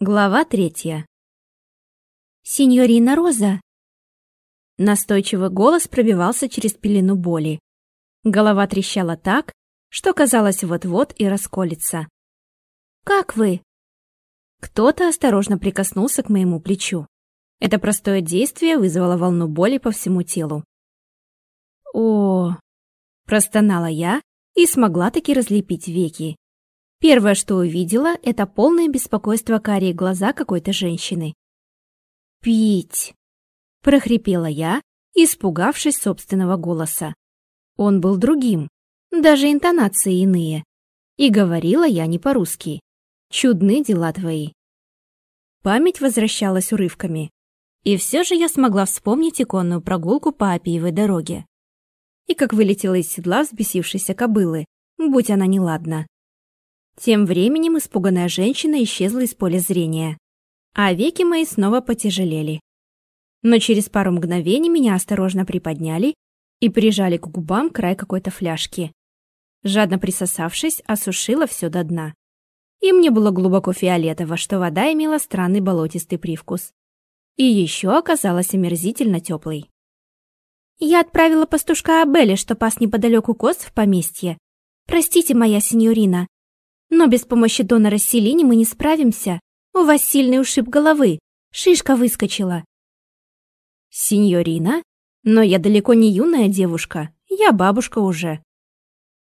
Глава третья. «Синьорина Роза!» Настойчивый голос пробивался через пелену боли. Голова трещала так, что казалось вот-вот и расколется. «Как вы?» Кто-то осторожно прикоснулся к моему плечу. Это простое действие вызвало волну боли по всему телу. «О!» – простонала я и смогла таки разлепить веки. Первое, что увидела, это полное беспокойство карие глаза какой-то женщины. «Пить!» – прохрипела я, испугавшись собственного голоса. Он был другим, даже интонации иные. И говорила я не по-русски. Чудны дела твои. Память возвращалась урывками. И все же я смогла вспомнить иконную прогулку по Апиевой дороге. И как вылетела из седла взбесившейся кобылы, будь она неладна. Тем временем испуганная женщина исчезла из поля зрения, а веки мои снова потяжелели. Но через пару мгновений меня осторожно приподняли и прижали к губам край какой-то фляжки. Жадно присосавшись, осушила все до дна. И мне было глубоко фиолетово, что вода имела странный болотистый привкус. И еще оказалась омерзительно теплой. «Я отправила пастушка Абели, что пас неподалеку коз в поместье. Простите, моя сеньорина, но без помощи донора Селини мы не справимся. У вас сильный ушиб головы. Шишка выскочила. Синьорина? Но я далеко не юная девушка. Я бабушка уже.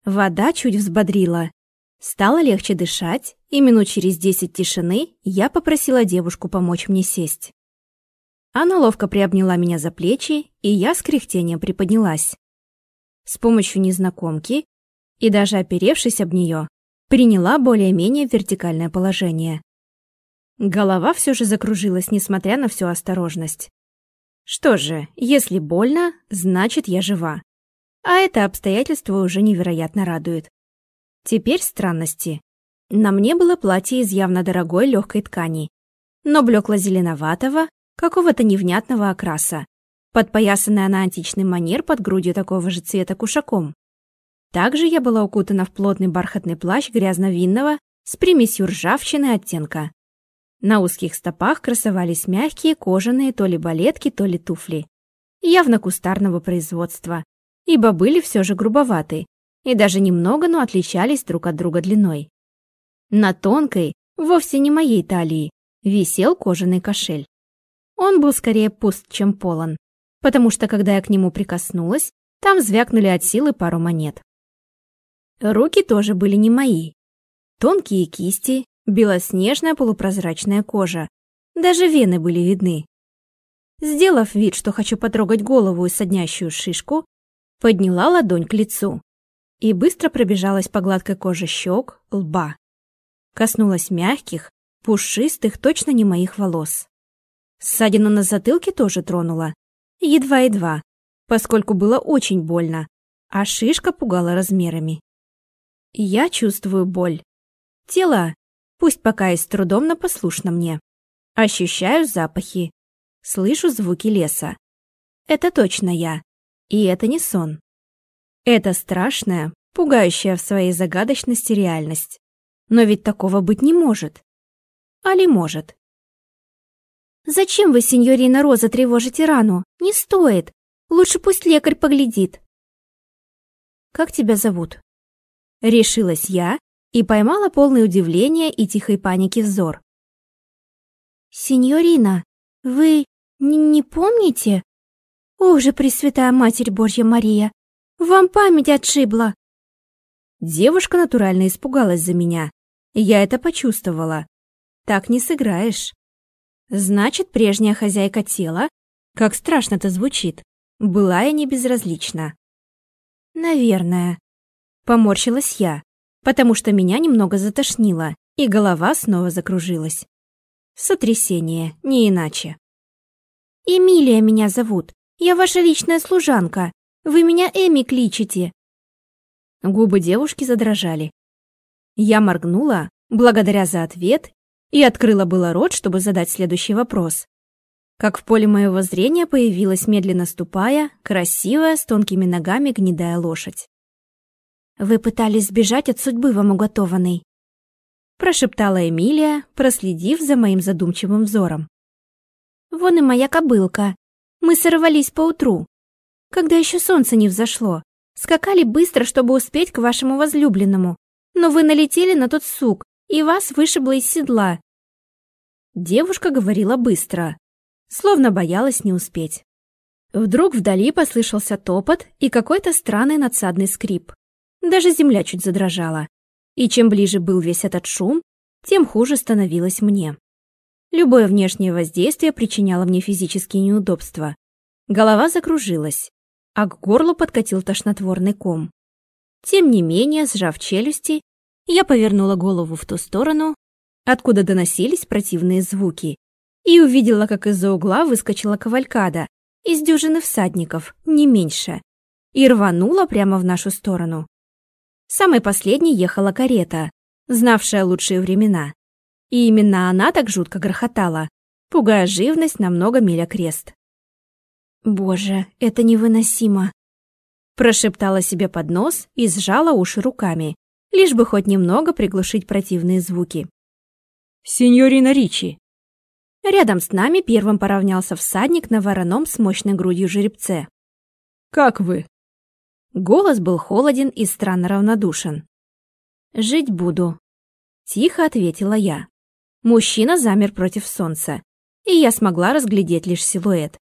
Вода чуть взбодрила. Стало легче дышать, и минут через десять тишины я попросила девушку помочь мне сесть. Она ловко приобняла меня за плечи, и я с кряхтением приподнялась. С помощью незнакомки и даже оперевшись об нее, приняла более-менее вертикальное положение. Голова все же закружилась, несмотря на всю осторожность. Что же, если больно, значит я жива. А это обстоятельство уже невероятно радует. Теперь странности. На мне было платье из явно дорогой легкой ткани, но блекло-зеленоватого, какого-то невнятного окраса, подпоясанное на античный манер под грудью такого же цвета кушаком. Также я была укутана в плотный бархатный плащ грязно-винного с примесью ржавчины оттенка. На узких стопах красовались мягкие кожаные то ли балетки, то ли туфли. Явно кустарного производства, ибо были все же грубоваты и даже немного, но отличались друг от друга длиной. На тонкой, вовсе не моей талии, висел кожаный кошель. Он был скорее пуст, чем полон, потому что, когда я к нему прикоснулась, там звякнули от силы пару монет. Руки тоже были не мои. Тонкие кисти, белоснежная полупрозрачная кожа. Даже вены были видны. Сделав вид, что хочу потрогать голову и соднящую шишку, подняла ладонь к лицу и быстро пробежалась по гладкой коже щек, лба. Коснулась мягких, пушистых, точно не моих волос. Ссадину на затылке тоже тронула. Едва-едва, поскольку было очень больно, а шишка пугала размерами. Я чувствую боль. Тело, пусть пока и с трудом, но послушно мне. Ощущаю запахи. Слышу звуки леса. Это точно я. И это не сон. Это страшная, пугающая в своей загадочности реальность. Но ведь такого быть не может. Али может? «Зачем вы, сеньорина Роза, тревожите рану? Не стоит. Лучше пусть лекарь поглядит». «Как тебя зовут?» Решилась я и поймала полное удивление и тихой паники взор. «Синьорина, вы не помните? О же, Пресвятая Матерь Божья Мария, вам память отшибла!» Девушка натурально испугалась за меня. Я это почувствовала. Так не сыграешь. Значит, прежняя хозяйка тела, как страшно-то звучит, была я не безразлична. Наверное. Поморщилась я, потому что меня немного затошнило, и голова снова закружилась. Сотрясение, не иначе. «Эмилия меня зовут. Я ваша личная служанка. Вы меня Эми кличете». Губы девушки задрожали. Я моргнула, благодаря за ответ, и открыла было рот, чтобы задать следующий вопрос. Как в поле моего зрения появилась, медленно ступая, красивая, с тонкими ногами гнедая лошадь. Вы пытались сбежать от судьбы вам уготованной. прошептала Эмилия, проследив за моим задумчивым взором. «Вон и моя кобылка. Мы сорвались поутру, когда еще солнце не взошло. Скакали быстро, чтобы успеть к вашему возлюбленному, но вы налетели на тот сук, и вас вышибло из седла». Девушка говорила быстро, словно боялась не успеть. Вдруг вдали послышался топот и какой-то странный надсадный скрип. Даже земля чуть задрожала. И чем ближе был весь этот шум, тем хуже становилось мне. Любое внешнее воздействие причиняло мне физические неудобства. Голова закружилась, а к горлу подкатил тошнотворный ком. Тем не менее, сжав челюсти, я повернула голову в ту сторону, откуда доносились противные звуки, и увидела, как из-за угла выскочила кавалькада из дюжины всадников, не меньше, и рванула прямо в нашу сторону. Самой последней ехала карета, знавшая лучшие времена. И именно она так жутко грохотала, пугая живность на много миль окрест. «Боже, это невыносимо!» Прошептала себе под нос и сжала уши руками, лишь бы хоть немного приглушить противные звуки. «Синьорина Ричи!» Рядом с нами первым поравнялся всадник на вороном с мощной грудью жеребце. «Как вы?» Голос был холоден и странно равнодушен. «Жить буду», — тихо ответила я. Мужчина замер против солнца, и я смогла разглядеть лишь силуэт.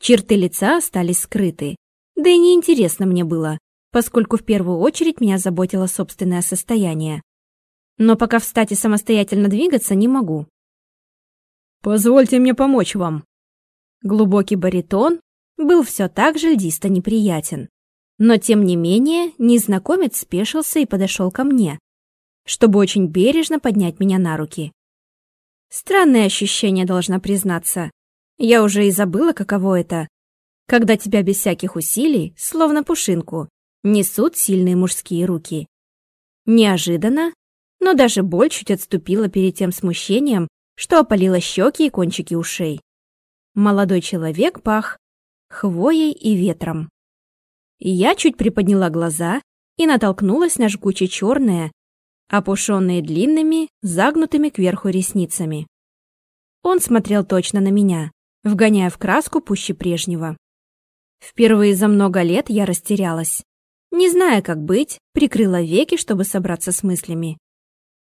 Черты лица остались скрыты, да и неинтересно мне было, поскольку в первую очередь меня заботило собственное состояние. Но пока встать и самостоятельно двигаться не могу. «Позвольте мне помочь вам». Глубокий баритон был все так же льдисто неприятен. Но, тем не менее, незнакомец спешился и подошел ко мне, чтобы очень бережно поднять меня на руки. Странное ощущение, должна признаться. Я уже и забыла, каково это, когда тебя без всяких усилий, словно пушинку, несут сильные мужские руки. Неожиданно, но даже боль чуть отступила перед тем смущением, что опалило щеки и кончики ушей. Молодой человек пах хвоей и ветром. Я чуть приподняла глаза и натолкнулась на жгуче черное, опушенные длинными, загнутыми кверху ресницами. Он смотрел точно на меня, вгоняя в краску пуще прежнего. Впервые за много лет я растерялась. Не зная, как быть, прикрыла веки, чтобы собраться с мыслями.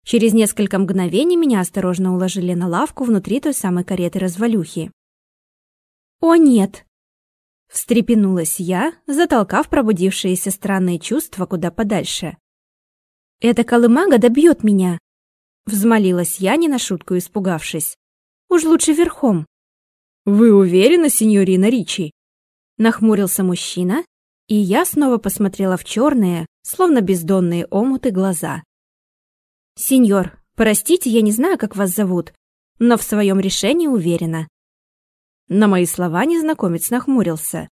Через несколько мгновений меня осторожно уложили на лавку внутри той самой кареты-развалюхи. «О, нет!» Встрепенулась я, затолкав пробудившиеся странные чувства куда подальше. «Эта колымага добьет меня!» Взмолилась я, не на шутку испугавшись. «Уж лучше верхом!» «Вы уверены, сеньорина Ричи?» Нахмурился мужчина, и я снова посмотрела в черные, словно бездонные омуты глаза. «Сеньор, простите, я не знаю, как вас зовут, но в своем решении уверена. На мои слова незнакомец нахмурился.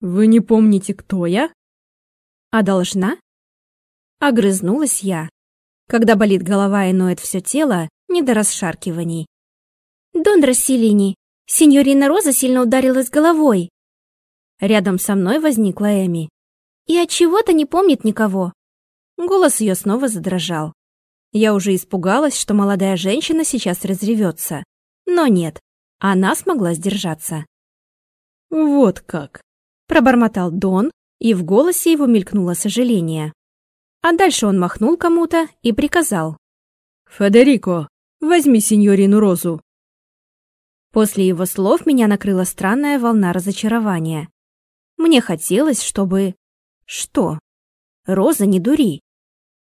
«Вы не помните, кто я?» «А должна?» Огрызнулась я. Когда болит голова и ноет все тело, не до расшаркиваний. «Дон Расселини, сеньорина Роза сильно ударилась головой». Рядом со мной возникла Эми. «И от чего то не помнит никого». Голос ее снова задрожал. Я уже испугалась, что молодая женщина сейчас разревется. Но нет, она смогла сдержаться. «Вот как!» – пробормотал Дон, и в голосе его мелькнуло сожаление. А дальше он махнул кому-то и приказал. «Федерико, возьми сеньорину Розу». После его слов меня накрыла странная волна разочарования. Мне хотелось, чтобы... Что? Роза, не дури.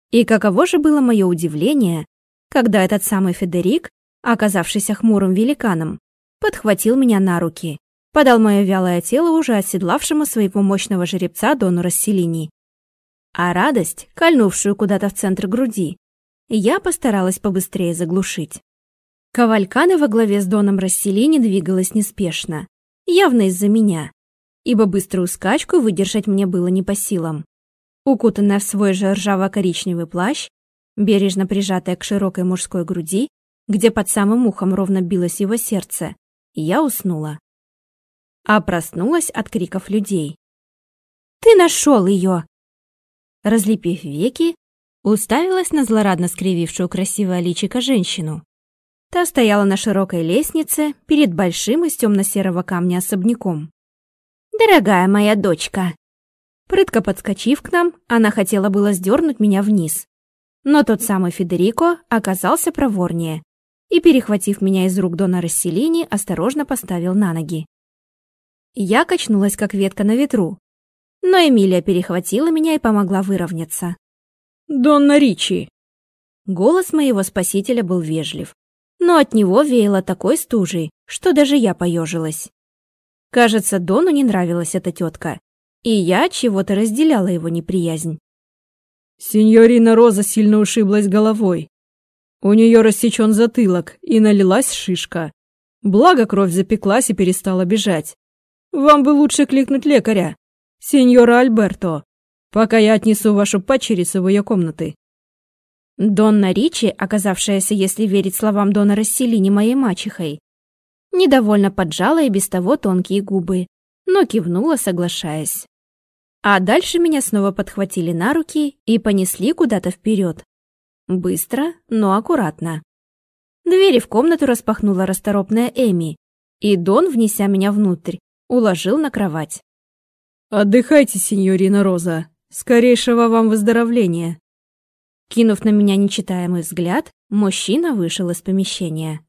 И каково же было мое удивление, когда этот самый Федерик, оказавшийся хмурым великаном, подхватил меня на руки, подал мое вялое тело уже оседлавшему своего мощного жеребца Дону Расселини. А радость, кольнувшую куда-то в центр груди, я постаралась побыстрее заглушить. Кавалькана во главе с Доном Расселини двигалась неспешно, явно из-за меня, ибо быструю скачку выдержать мне было не по силам. Укутанная в свой же ржаво-коричневый плащ, бережно прижатая к широкой мужской груди, где под самым ухом ровно билось его сердце, я уснула. А проснулась от криков людей. «Ты нашел ее!» Разлепив веки, Уставилась на злорадно скривившую красивое личико женщину. Та стояла на широкой лестнице перед большим из темно-серого камня особняком. «Дорогая моя дочка!» Прытко подскочив к нам, она хотела было сдернуть меня вниз. Но тот самый Федерико оказался проворнее и, перехватив меня из рук Дона Расселини, осторожно поставил на ноги. Я качнулась, как ветка на ветру, но Эмилия перехватила меня и помогла выровняться. «Донна Ричи!» Голос моего спасителя был вежлив, но от него веяло такой стужей, что даже я поежилась. Кажется, Дону не нравилась эта тетка, и я чего-то разделяла его неприязнь. Синьорина Роза сильно ушиблась головой. У нее рассечен затылок и налилась шишка. Благо кровь запеклась и перестала бежать. Вам бы лучше кликнуть лекаря, сеньора Альберто, пока я отнесу вашу падчерицу в ее комнаты. Донна Ричи, оказавшаяся, если верить словам Дона Расселини, моей мачехой, недовольно поджала и без того тонкие губы, но кивнула, соглашаясь. А дальше меня снова подхватили на руки и понесли куда-то вперед. Быстро, но аккуратно. Двери в комнату распахнула расторопная Эми, и Дон, внеся меня внутрь, уложил на кровать. «Отдыхайте, сеньорина Роза. Скорейшего вам выздоровления!» Кинув на меня нечитаемый взгляд, мужчина вышел из помещения.